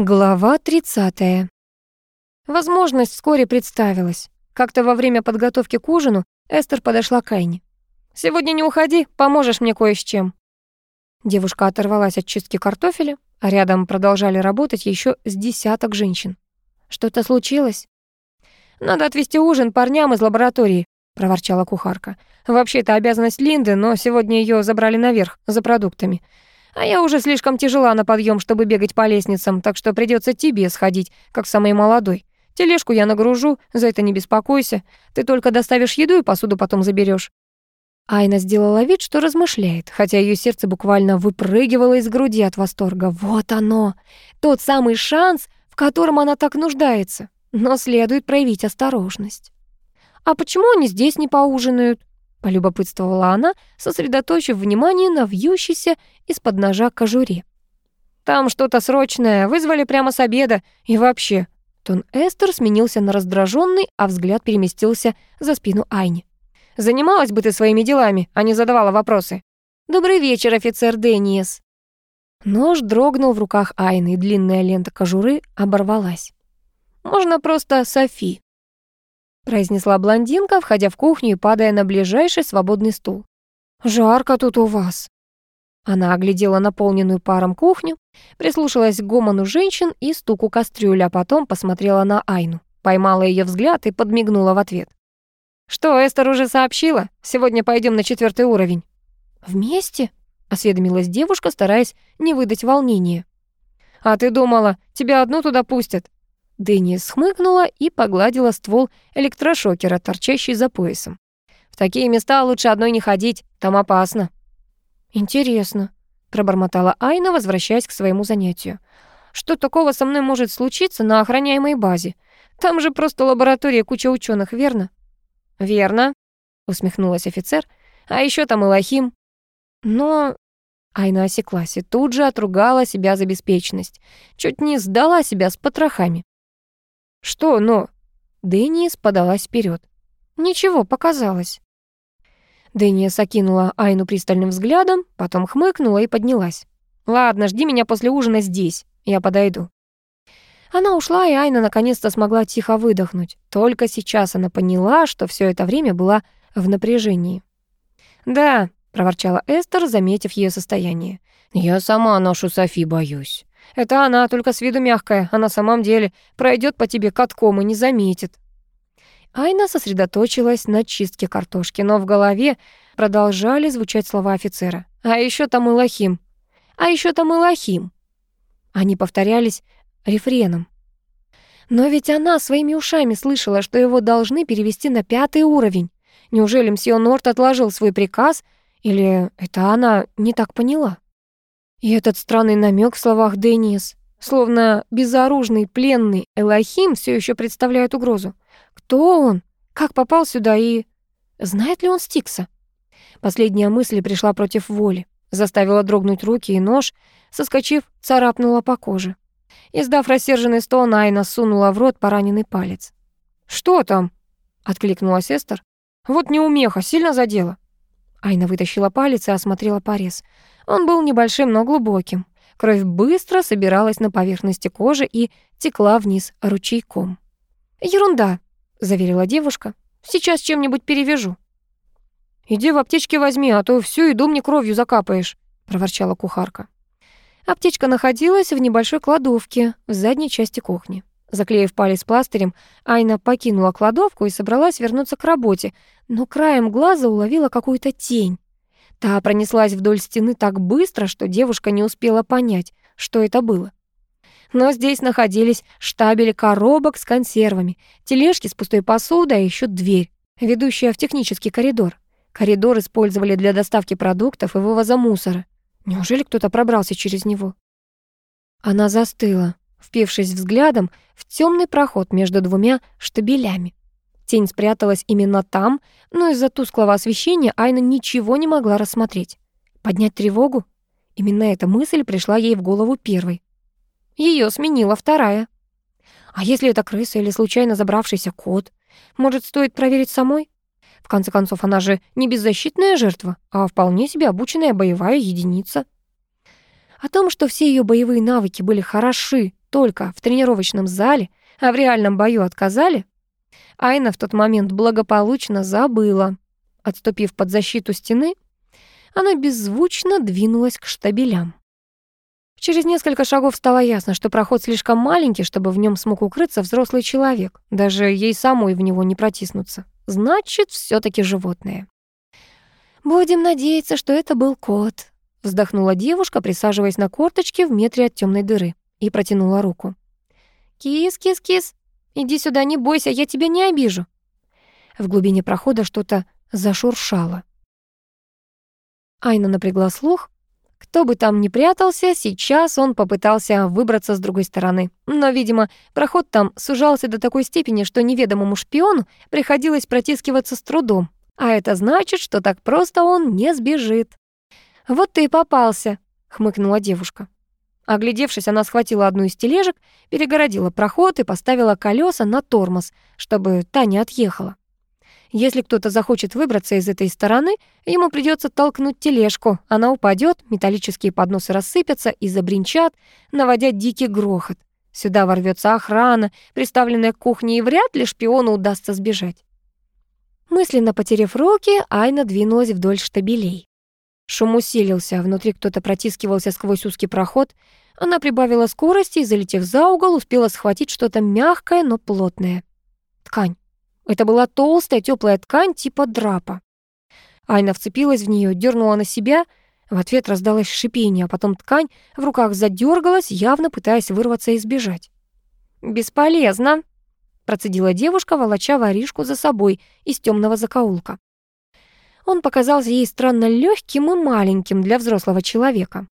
Глава 30. Возможность вскоре представилась. Как-то во время подготовки к ужину Эстер подошла к Айне. «Сегодня не уходи, поможешь мне кое с чем». Девушка оторвалась от чистки картофеля, а рядом продолжали работать еще с десяток женщин. «Что-то случилось?» «Надо отвезти ужин парням из лаборатории», — проворчала кухарка. «Вообще, это обязанность Линды, но сегодня ее забрали наверх за продуктами. А я уже слишком тяжела на подъем, чтобы бегать по лестницам, так что придется тебе сходить, как самый молодой. Тележку я нагружу, за это не беспокойся. Ты только доставишь еду и посуду потом заберешь. Айна сделала вид, что размышляет, хотя ее сердце буквально выпрыгивало из груди от восторга. Вот оно, тот самый шанс, в котором она так нуждается. Но следует проявить осторожность. А почему они здесь не поужинают? Полюбопытствовала она, сосредоточив внимание на вьющейся из-под ножа кожуре. «Там что-то срочное, вызвали прямо с обеда. И вообще...» Тон Эстер сменился на раздраженный, а взгляд переместился за спину Айни. «Занималась бы ты своими делами, а не задавала вопросы». «Добрый вечер, офицер Дэниес». Нож дрогнул в руках Айны, и длинная лента кожуры оборвалась. «Можно просто Софи», произнесла блондинка, входя в кухню и падая на ближайший свободный стул. «Жарко тут у вас». Она оглядела наполненную паром кухню, прислушалась к гомону женщин и стуку кастрюли, а потом посмотрела на Айну, поймала ее взгляд и подмигнула в ответ. «Что, Эстер уже сообщила? Сегодня пойдем на четвертый уровень». «Вместе?» — осведомилась девушка, стараясь не выдать волнения. «А ты думала, тебя одну туда пустят?» Дэнни схмыкнула и погладила ствол электрошокера, торчащий за поясом. «В такие места лучше одной не ходить, там опасно». «Интересно», — пробормотала Айна, возвращаясь к своему занятию. «Что такого со мной может случиться на охраняемой базе? Там же просто лаборатория, куча ученых, верно?» «Верно», — усмехнулась офицер. «А еще там и Лохим». «Но...» Айна осеклась и тут же отругала себя за беспечность. Чуть не сдала себя с потрохами. «Что «но»?» Денис подалась вперед. «Ничего, показалось». Денис окинула Айну пристальным взглядом, потом хмыкнула и поднялась. «Ладно, жди меня после ужина здесь, я подойду». Она ушла, и Айна наконец-то смогла тихо выдохнуть. Только сейчас она поняла, что все это время была в напряжении. «Да», — проворчала Эстер, заметив ее состояние. «Я сама нашу Софи боюсь». Это она, только с виду мягкая, а на самом деле пройдет по тебе катком и не заметит. Айна сосредоточилась на чистке картошки, но в голове продолжали звучать слова офицера. «А еще там и лохим! А еще там и лохим!» Они повторялись рефреном. Но ведь она своими ушами слышала, что его должны перевести на пятый уровень. Неужели мсье Норт отложил свой приказ, или это она не так поняла? И этот странный намек в словах Денис, словно безоружный пленный Элохим все еще представляет угрозу. Кто он? Как попал сюда и... Знает ли он Стикса? Последняя мысль пришла против воли, заставила дрогнуть руки, и нож, соскочив, царапнула по коже. Издав рассерженный стон, Айна сунула в рот пораненный палец. «Что там?» — откликнулась Эстер. «Вот неумеха, сильно задела». Айна вытащила палец и осмотрела порез. Он был небольшим, но глубоким. Кровь быстро собиралась на поверхности кожи и текла вниз ручейком. «Ерунда», — заверила девушка. «Сейчас чем-нибудь перевяжу». «Иди в аптечке возьми, а то всю еду мне кровью закапаешь», — проворчала кухарка. Аптечка находилась в небольшой кладовке в задней части кухни. Заклеив палец пластырем, Айна покинула кладовку и собралась вернуться к работе, но краем глаза уловила какую-то тень. Та пронеслась вдоль стены так быстро, что девушка не успела понять, что это было. Но здесь находились штабели коробок с консервами, тележки с пустой посудой, а еще дверь, ведущая в технический коридор. Коридор использовали для доставки продуктов и вывоза мусора. Неужели кто-то пробрался через него? Она застыла, впившись взглядом в темный проход между двумя штабелями. Тень спряталась именно там, но из-за тусклого освещения Айна ничего не могла рассмотреть. Поднять тревогу? Именно эта мысль пришла ей в голову первой. Ее сменила вторая. А если это крыса или случайно забравшийся кот? Может, стоит проверить самой? В конце концов, она же не беззащитная жертва, а вполне себе обученная боевая единица. О том, что все ее боевые навыки были хороши только в тренировочном зале, а в реальном бою отказали, Айна в тот момент благополучно забыла. Отступив под защиту стены, она беззвучно двинулась к штабелям. Через несколько шагов стало ясно, что проход слишком маленький, чтобы в нем смог укрыться взрослый человек. Даже ей самой в него не протиснуться. Значит, все таки животное. «Будем надеяться, что это был кот», — вздохнула девушка, присаживаясь на корточке в метре от темной дыры, и протянула руку. «Кис-кис-кис, иди сюда, не бойся, я тебя не обижу». В глубине прохода что-то зашуршало. Айна напрягла слух, кто бы там ни прятался, сейчас он попытался выбраться с другой стороны. Но, видимо, проход там сужался до такой степени, что неведомому шпиону приходилось протискиваться с трудом. А это значит, что так просто он не сбежит. «Вот ты и попался», — хмыкнула девушка. Оглядевшись, она схватила одну из тележек, перегородила проход и поставила колеса на тормоз, чтобы та не отъехала. Если кто-то захочет выбраться из этой стороны, ему придется толкнуть тележку. Она упадет, металлические подносы рассыпятся и забринчат, наводя дикий грохот. Сюда ворвется охрана, приставленная к кухне, и вряд ли шпиону удастся сбежать. Мысленно потеряв руки, Айна двинулась вдоль штабелей. Шум усилился, внутри кто-то протискивался сквозь узкий проход. Она прибавила скорости и, залетев за угол, успела схватить что-то мягкое, но плотное. Ткань. Это была толстая теплая ткань типа драпа. Айна вцепилась в нее, дернула на себя. В ответ раздалось шипение, а потом ткань в руках задергалась, явно пытаясь вырваться и сбежать. «Бесполезно», — процедила девушка, волоча воришку за собой из темного закоулка. Он показался ей странно легким и маленьким для взрослого человека.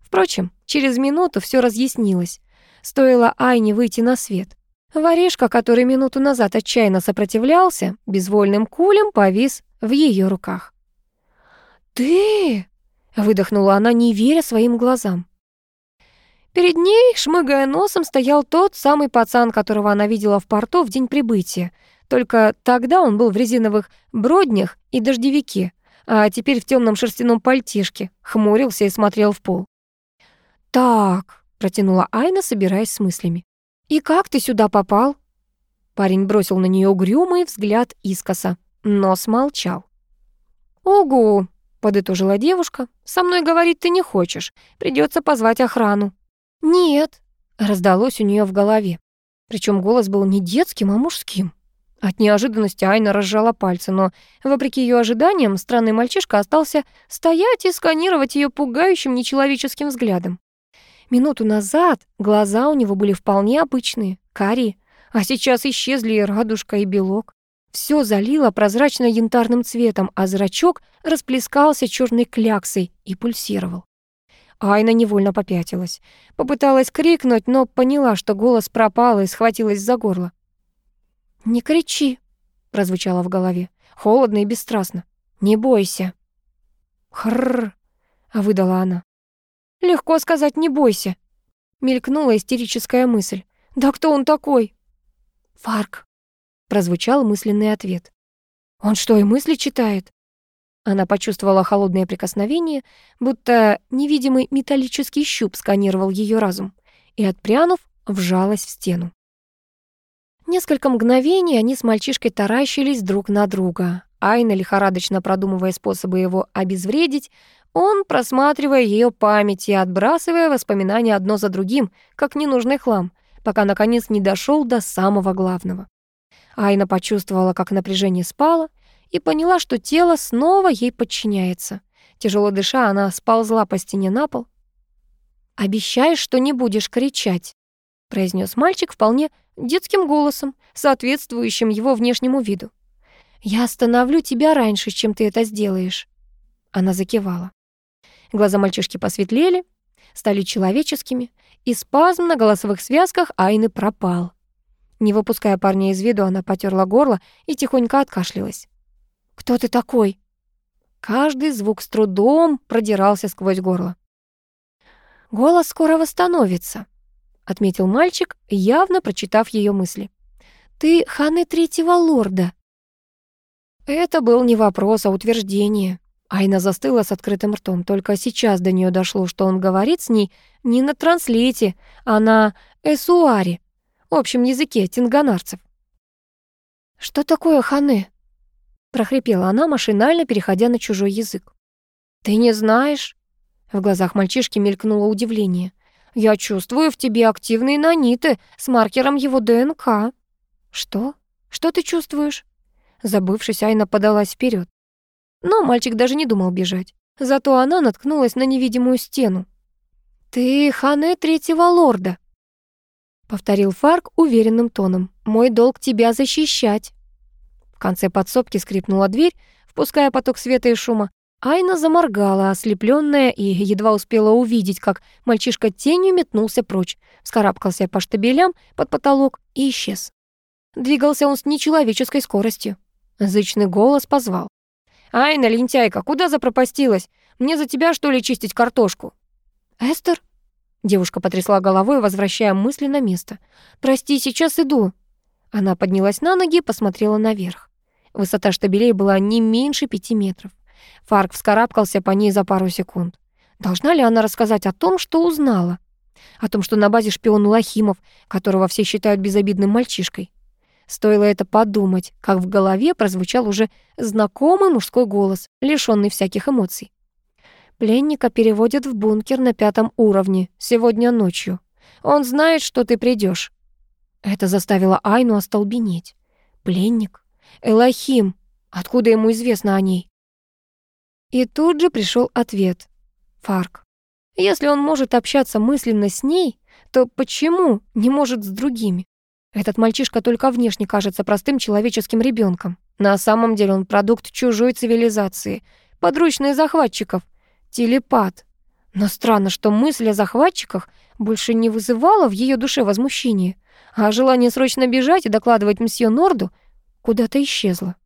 Впрочем, через минуту все разъяснилось. Стоило Айне выйти на свет. Воришка, который минуту назад отчаянно сопротивлялся, безвольным кулем повис в ее руках. «Ты!» — выдохнула она, не веря своим глазам. Перед ней, шмыгая носом, стоял тот самый пацан, которого она видела в порту в день прибытия. Только тогда он был в резиновых броднях и дождевике, а теперь в темном шерстяном пальтишке, хмурился и смотрел в пол. «Так», — протянула Айна, собираясь с мыслями. «И как ты сюда попал?» Парень бросил на нее угрюмый взгляд искоса, но смолчал. «Угу», — подытожила девушка, — «со мной говорить ты не хочешь, придется позвать охрану». «Нет», — раздалось у нее в голове. Причем голос был не детским, а мужским. От неожиданности Айна разжала пальцы, но, вопреки ее ожиданиям, странный мальчишка остался стоять и сканировать ее пугающим нечеловеческим взглядом. Минуту назад глаза у него были вполне обычные, карие, а сейчас исчезли и радужка, и белок. Все залило прозрачно-янтарным цветом, а зрачок расплескался черной кляксой и пульсировал. Айна невольно попятилась. Попыталась крикнуть, но поняла, что голос пропал и схватилась за горло. «Не кричи», — прозвучало в голове, холодно и бесстрастно. «Не бойся». «Хрррр», — выдала она. Легко сказать «не бойся», — мелькнула истерическая мысль. «Да кто он такой?» «Фарк», — прозвучал мысленный ответ. «Он что, и мысли читает?» Она почувствовала холодное прикосновение, будто невидимый металлический щуп сканировал ее разум, и, отпрянув, вжалась в стену. Несколько мгновений они с мальчишкой таращились друг на друга. Айна, лихорадочно продумывая способы его обезвредить, он, просматривая ее память и отбрасывая воспоминания одно за другим, как ненужный хлам, пока наконец не дошел до самого главного. Айна почувствовала, как напряжение спало, и поняла, что тело снова ей подчиняется. Тяжело дыша, она сползла по стене на пол. «Обещаешь, что не будешь кричать», — произнес мальчик вполне детским голосом, соответствующим его внешнему виду. «Я остановлю тебя раньше, чем ты это сделаешь». Она закивала. Глаза мальчишки посветлели, стали человеческими, и спазм на голосовых связках Айны пропал. Не выпуская парня из виду, она потерла горло и тихонько откашлялась. «Кто ты такой?» Каждый звук с трудом продирался сквозь горло. «Голос скоро восстановится», — отметил мальчик, явно прочитав ее мысли. «Ты ханы третьего лорда». Это был не вопрос, а утверждение. Айна застыла с открытым ртом. Только сейчас до нее дошло, что он говорит с ней не на транслите, а на эсуари, общем языке тинганарцев. «Что такое ханы?» — прохрипела она, машинально переходя на чужой язык. «Ты не знаешь?» В глазах мальчишки мелькнуло удивление. «Я чувствую в тебе активные наниты с маркером его ДНК». «Что? Что ты чувствуешь?» Забывшись, Айна подалась вперед. Но мальчик даже не думал бежать. Зато она наткнулась на невидимую стену. «Ты Хане Третьего Лорда», — повторил Фарк уверенным тоном. «Мой долг тебя защищать». В конце подсобки скрипнула дверь, впуская поток света и шума. Айна заморгала, ослепленная, и едва успела увидеть, как мальчишка тенью метнулся прочь, вскарабкался по штабелям под потолок и исчез. Двигался он с нечеловеческой скоростью. Зычный голос позвал. «Айна, лентяйка, куда запропастилась? Мне за тебя, что ли, чистить картошку?» «Эстер?» Девушка потрясла головой, возвращая мысли на место. «Прости, сейчас иду». Она поднялась на ноги и посмотрела наверх. Высота штабелей была не меньше пяти метров. Фарк вскарабкался по ней за пару секунд. Должна ли она рассказать о том, что узнала? О том, что на базе шпион Лохимов, которого все считают безобидным мальчишкой. Стоило это подумать, как в голове прозвучал уже знакомый мужской голос, лишённый всяких эмоций. Пленника переводят в бункер на пятом уровне сегодня ночью. Он знает, что ты придешь. Это заставило Айну остолбенеть. Пленник? Элохим. Откуда ему известно о ней? И тут же пришел ответ. Фарк. Если он может общаться мысленно с ней, то почему не может с другими? Этот мальчишка только внешне кажется простым человеческим ребенком. На самом деле он продукт чужой цивилизации, подручный захватчиков, телепат. Но странно, что мысль о захватчиках больше не вызывала в ее душе возмущения, а желание срочно бежать и докладывать мсье Норду куда-то исчезло.